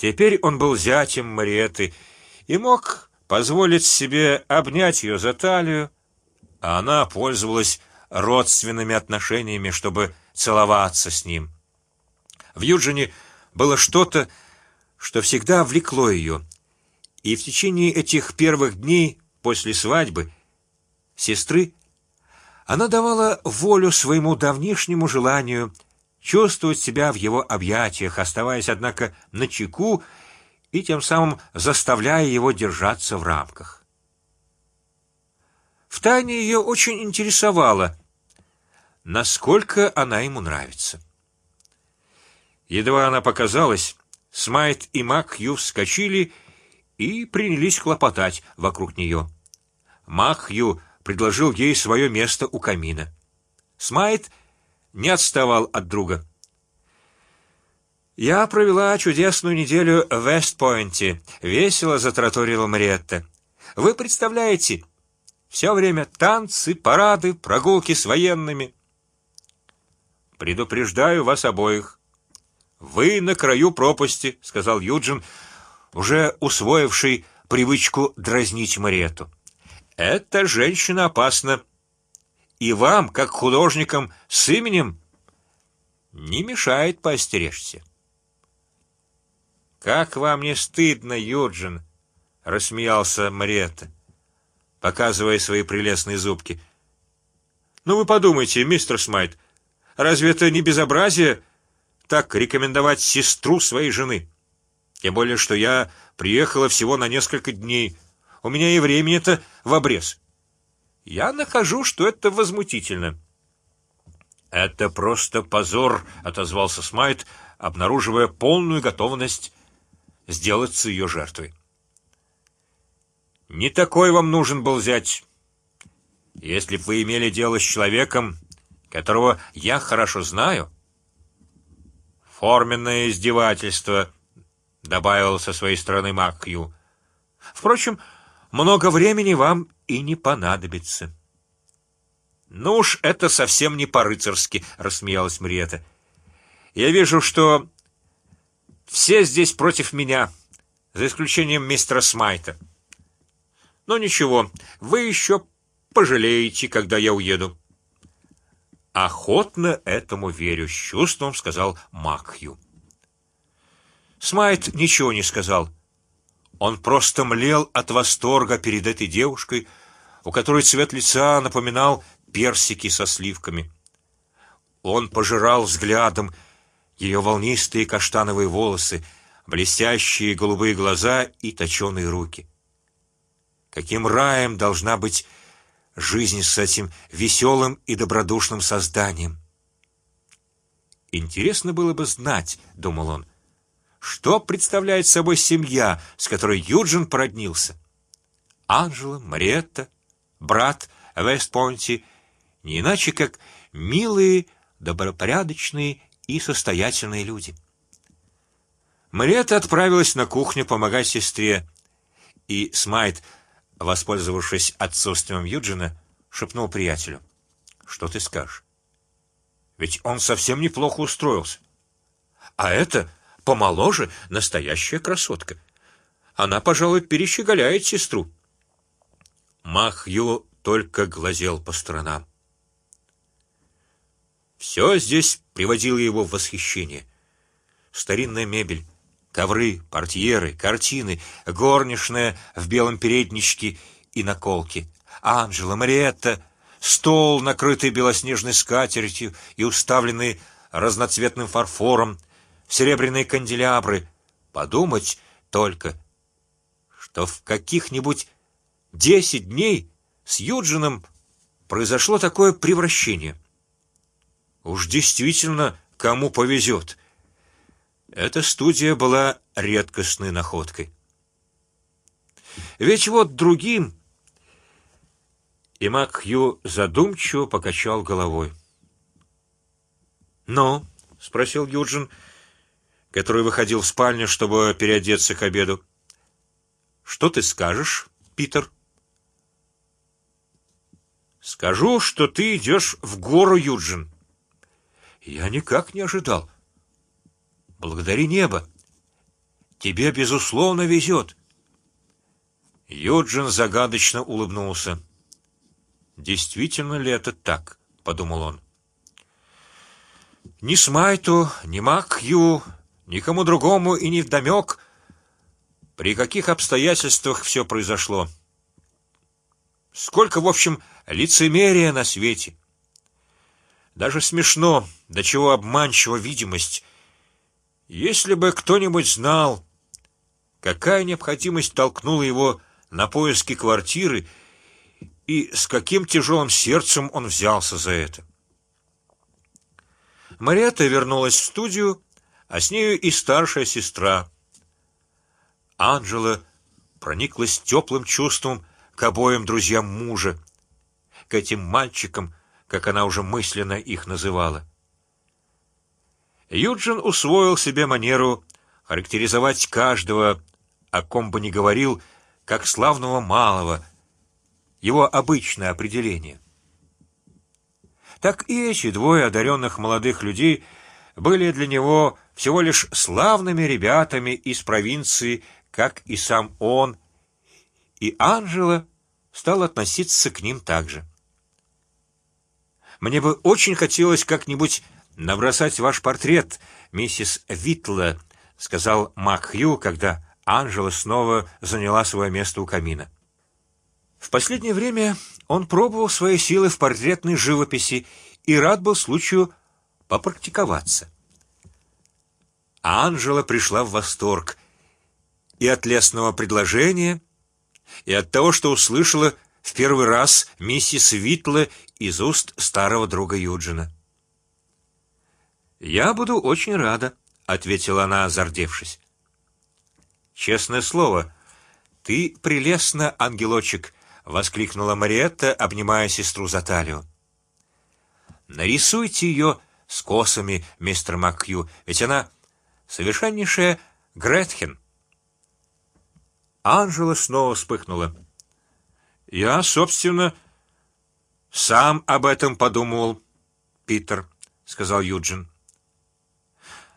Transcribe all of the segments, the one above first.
Теперь он был зятем Мариетты и мог позволить себе обнять ее за талию, а она пользовалась родственными отношениями, чтобы целоваться с ним. В Юджине было что-то, что всегда влекло ее, и в течение этих первых дней после свадьбы сестры она давала волю своему давнишнему желанию чувствовать себя в его объятиях, оставаясь однако на чеку и тем самым заставляя его держаться в рамках. В тайне ее очень интересовало, насколько она ему нравится. Едва она показалась, Смайт и Макью вскочили и принялись хлопотать вокруг нее. Макью предложил ей свое место у камина. Смайт не отставал от друга. Я провела чудесную неделю в Вестпойнте. Весело затраторила Мариетта. Вы представляете? Все время танцы, парады, прогулки с военными. Предупреждаю вас обоих. Вы на краю пропасти, сказал Юджин, уже усвоивший привычку дразнить Мариетту. Эта женщина опасна, и вам, как художникам с именем, не мешает поостеречься. Как вам не стыдно, Юджин? рассмеялся Мариетта, показывая свои прелестные зубки. Ну вы подумайте, мистер Смайт, разве это не безобразие так рекомендовать сестру своей жены? Тем более, что я приехала всего на несколько дней. У меня и времени-то в обрез. Я нахожу, что это возмутительно. Это просто позор, отозвался Смайт, обнаруживая полную готовность сделаться ее жертвой. Не такой вам нужен был взять. Если б вы имели дело с человеком, которого я хорошо знаю. Форменное издевательство, добавил со своей стороны Макью. Впрочем, много времени вам и не понадобится. Ну уж это совсем не по-рыцарски, рассмеялась Мариета. Я вижу, что все здесь против меня, за исключением мистера Смайта. Но ничего, вы еще пожалеете, когда я уеду. Охотно этому верю, с чувством сказал Макью. Смайт ничего не сказал. Он просто млел от восторга перед этой девушкой, у которой цвет лица напоминал персики со сливками. Он пожирал взглядом ее волнистые каштановые волосы, блестящие голубые глаза и точеные руки. Каким раем должна быть жизнь с этим веселым и добродушным созданием? Интересно было бы знать, думал он, что представляет собой семья, с которой Юджин породнился. Анжела, Мариетта, брат Вестпойнти, не иначе как милые, добропорядочные и состоятельные люди. Мариетта отправилась на кухню помогать сестре, и Смайт, воспользовавшись отсутствием Юджина, шепнул приятелю: "Что ты скажешь? Ведь он совсем неплохо устроился, а это помоложе, настоящая красотка. Она, пожалуй, перещеголяет сестру. Махью только глазел по сторонам. Все здесь приводило его в восхищение: старинная мебель, ковры, портьеры, картины, горничная в белом передничке и наколке, Анжела, Мариетта, стол, накрытый белоснежной скатертью и уставленный разноцветным фарфором, серебряные канделябры. Подумать только, что в каких-нибудь десять дней с Юджином произошло такое превращение. Уж действительно, кому повезет. Эта студия была редкостной находкой. Ведь вот другим. И Макью задумчиво покачал головой. Но, спросил Юджин, который выходил в спальню, чтобы переодеться к обеду. Что ты скажешь, Питер? Скажу, что ты идешь в гору, Юджин. Я никак не ожидал. Благодари небо. тебе безусловно везет. Юджин загадочно улыбнулся. Действительно ли это так? подумал он. Ни Смайту, ни Макью, никому другому и не вдомек, при каких обстоятельствах все произошло. Сколько, в общем, лицемерия на свете. Даже смешно, до чего обманчива видимость. Если бы кто-нибудь знал, какая необходимость толкнула его на поиски квартиры и с каким тяжелым сердцем он взялся за это. Мариетта вернулась в студию, а с нею и старшая сестра. Анжела прониклась теплым чувством к обоим друзьям мужа, к этим мальчикам, как она уже мысленно их называла. Юджин усвоил себе манеру характеризовать каждого, о ком бы ни говорил, как славного малого, его обычное определение. Так и эти двое одаренных молодых людей были для него всего лишь славными ребятами из провинции, как и сам он, и Анжела стал относиться к ним также. Мне бы очень хотелось как-нибудь набросать ваш портрет, миссис Витла, сказал Макхью, когда Анжела снова заняла свое место у камина. В последнее время он пробовал свои силы в портретной живописи и рад был случаю попрактиковаться. А Анжела пришла в восторг и от лестного предложения, и от того, что услышала в первый раз миссис Витла из уст старого друга Юджина. Я буду очень рада, ответила она, зардевшись. Честное слово, ты прелестна, ангелочек, воскликнула Мариетта, обнимая сестру за талию. Нарисуйте ее с косами, мистер Макью, ведь она совершеннейшая Гретхен. Анжела снова вспыхнула. Я, собственно, сам об этом подумал, Питер, сказал Юджин.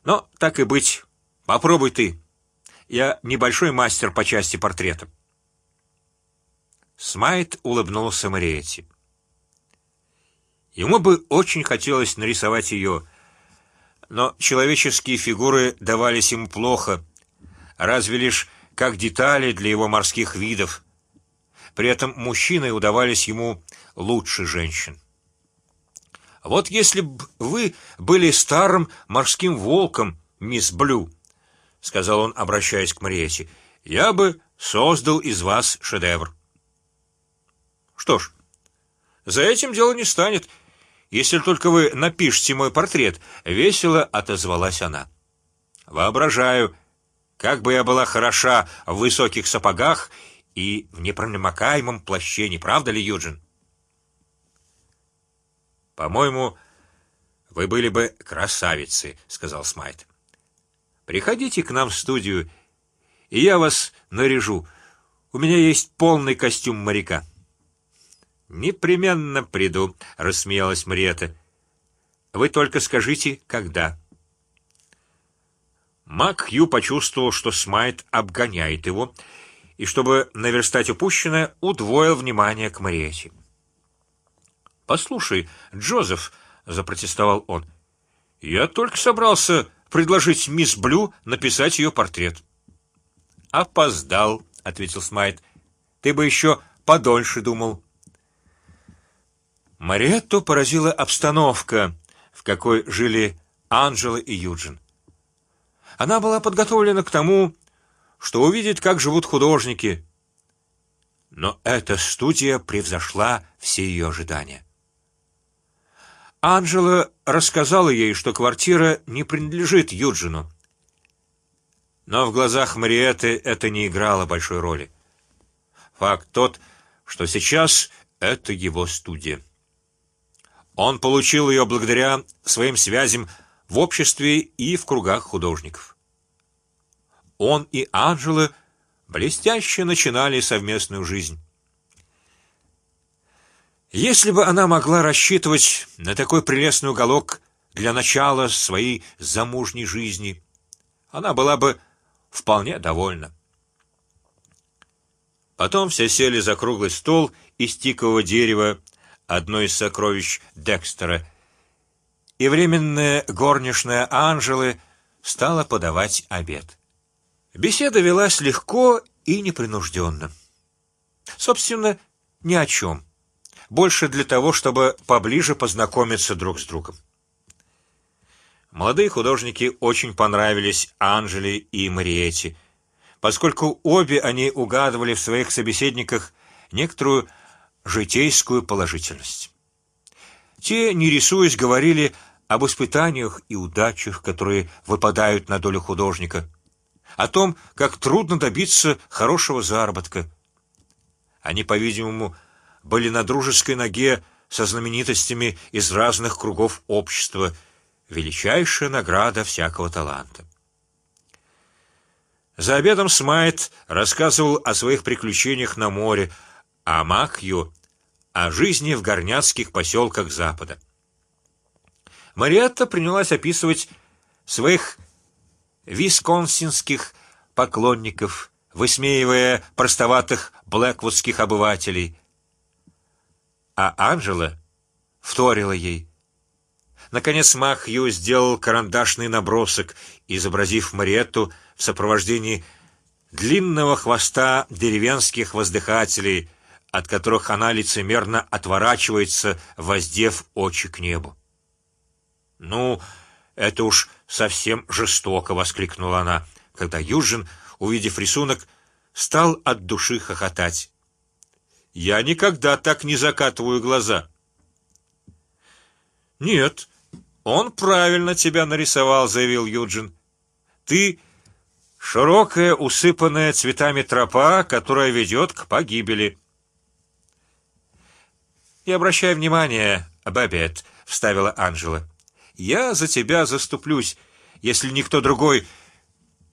Но так и быть, попробуй ты. Я небольшой мастер по части портрета. Смайт улыбнулся Мариетте. Ему бы очень хотелось нарисовать ее, но человеческие фигуры давались ему плохо, разве лишь как детали для его морских видов. При этом мужчины удавались ему лучше женщин. Вот если бы вы были старым морским волком, мисс Блю, сказал он, обращаясь к Мариете, я бы создал из вас шедевр. Что ж, за этим дело не станет, если только вы напишете мой портрет. Весело отозвалась она. Воображаю, как бы я была хороша в высоких сапогах и в непромокаемом плаще, не правда ли, Юджин? По-моему, вы были бы красавицы, сказал Смайт. Приходите к нам в студию, и я вас наряжу. У меня есть полный костюм моряка. Непременно приду, рассмеялась Мариетта. Вы только скажите, когда. Мак Хью почувствовал, что Смайт обгоняет его, и чтобы наверстать упущенное, удвоил внимание к Мариете. Послушай, Джозеф, запротестовал он, я только собрался предложить мисс Блю написать ее портрет. Опоздал, ответил Смайт. Ты бы еще подольше думал. Мариетту поразила обстановка, в какой жили Анжела и Юджин. Она была подготовлена к тому, что увидит, как живут художники. Но эта студия превзошла все ее ожидания. Анжела рассказала ей, что квартира не принадлежит Юджину, но в глазах Мариетты это не играло большой роли. Факт тот, что сейчас это его студия. Он получил ее благодаря своим связям в обществе и в кругах художников. Он и Анжела блестяще начинали совместную жизнь. Если бы она могла рассчитывать на такой прелестный уголок для начала своей замужней жизни, она была бы вполне довольна. Потом все сели за круглый стол из тикового дерева, одно из сокровищ Декстера, и временная горничная Анжелы стала подавать обед. Беседа велась легко и непринужденно. Собственно, ни о чем. Больше для того, чтобы поближе познакомиться друг с другом. Молодые художники очень понравились Анжели и Мариетте, поскольку обе они угадывали в своих собеседниках некоторую житейскую положительность. Те, не рисуясь, говорили об испытаниях и удачах, которые выпадают на долю художника, о том, как трудно добиться хорошего заработка. Они, по-видимому, были на дружеской ноге со знаменитостями из разных кругов общества, величайшая награда всякого таланта. За обедом Смайт рассказывал о своих приключениях на море, а Макью о жизни в горняцких поселках Запада. Мариетта принялась описывать своих висконсинских поклонников, высмеивая простоватых блэквудских обывателей, а Анжела вторила ей. Наконец Махью сделал карандашный набросок, изобразив Мариетту в сопровождении длинного хвоста деревенских воздыхателей, от которых она лицемерно отворачивается, воздев очи к небу. Ну, это уж совсем жестоко, воскликнула она, когда Юджин, увидев рисунок, стал от души хохотать. Я никогда так не закатываю глаза. Нет, он правильно тебя нарисовал, заявил Юджин. Ты широкая, усыпанная цветами тропа, которая ведет к погибели. И обращай внимание, Бабет, вставила Анжела. Я за тебя заступлюсь, если никто другой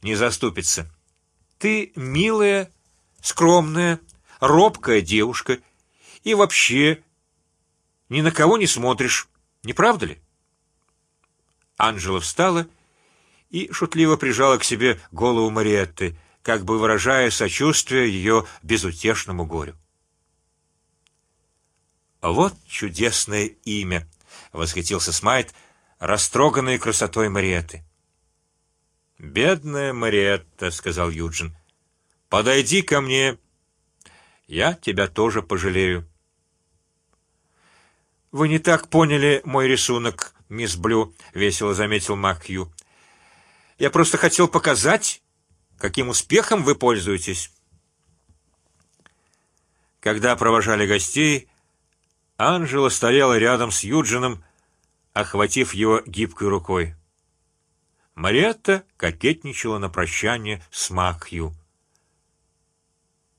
не заступится. Ты милая, скромная, робкая девушка и вообще ни на кого не смотришь, не правда ли? Анжела встала и шутливо прижала к себе голову Мариетты, как бы выражая сочувствие ее безутешному горю. Вот чудесное имя, восхитился Смайт, растроганный красотой Мариетты. Бедная Мариетта, сказал Юджин, подойди ко мне, я тебя тоже пожалею. Вы не так поняли мой рисунок, мисс Блю, весело заметил Макью. Я просто хотел показать, каким успехом вы пользуетесь. Когда провожали гостей, Анжела стояла рядом с Юджином охватив его гибкой рукой. Мариетта кокетничала на прощание с Макью.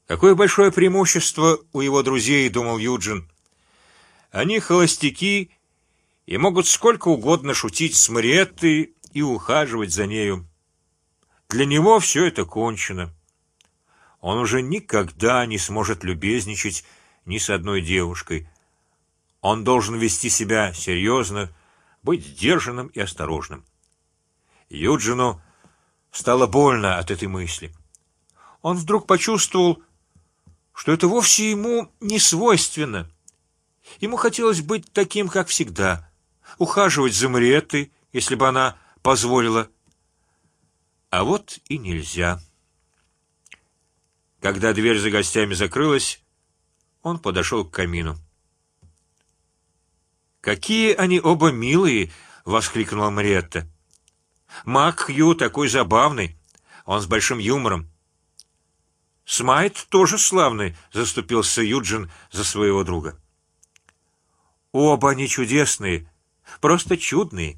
Какое большое преимущество у его друзей, думал Юджин. Они холостяки и могут сколько угодно шутить с Мариеттой и ухаживать за нею. Для него все это кончено. Он уже никогда не сможет любезничать ни с одной девушкой. Он должен вести себя серьезно, быть сдержанным и осторожным. Юджину стало больно от этой мысли. Он вдруг почувствовал, что это вовсе ему не свойственно. Ему хотелось быть таким, как всегда, ухаживать за Мариеттой, если бы она позволила. А вот и нельзя. Когда дверь за гостями закрылась, он подошел к камину. Какие они оба милые! воскликнула Мариетта. Мак Хью такой забавный, он с большим юмором. Смайт тоже славный, заступился Юджин за своего друга. Оба они чудесные, просто чудные.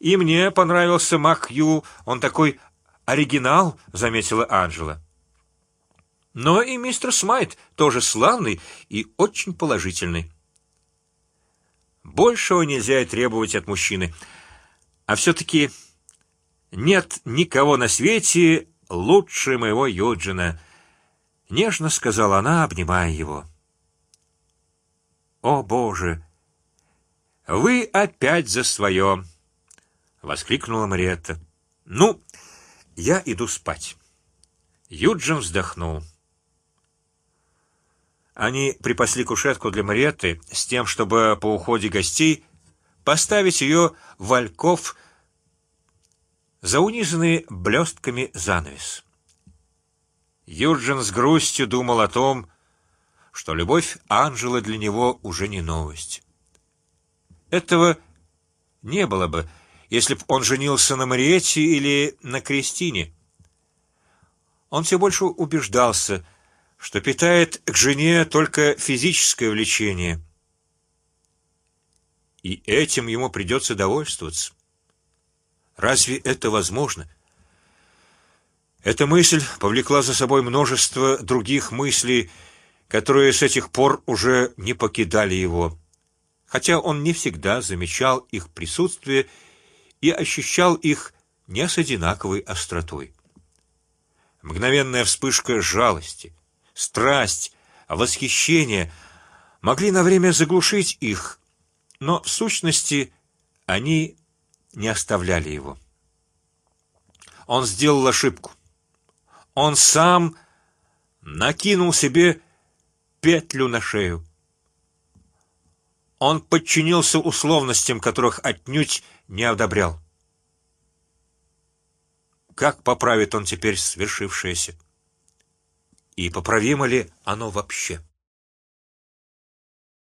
И мне понравился Мак Хью, он такой оригинал, заметила Анжела. Но и мистер Смайт тоже славный и очень положительный. Большего нельзя и требовать от мужчины. А все-таки нет никого на свете лучше моего Юджина. Нежно сказала она, обнимая его. О Боже, вы опять за свое! воскликнула Мариетта. Ну, Я иду спать. Юджин вздохнул. Они припасли кушетку для Мариетты с тем, чтобы по уходе гостей поставить ее в альков за унизанный блестками занавес. Юджин с грустью думал о том, что любовь Анжелы для него уже не новость. Этого не было бы, если б он женился на Мариетте или на Кристине. Он все больше убеждался, что питает к жене только физическое влечение, и этим ему придется довольствоваться. Разве это возможно? Эта мысль повлекла за собой множество других мыслей, которые с этих пор уже не покидали его, хотя он не всегда замечал их присутствие и ощущал их не с одинаковой остротой. Мгновенная вспышка жалости, страсть, восхищение могли на время заглушить их, но в сущности они не оставляли его. Он сделал ошибку. Он сам накинул себе петлю на шею. Он подчинился условностям, которых отнюдь не одобрял. Как поправит он теперь свершившееся? И поправимо ли оно вообще?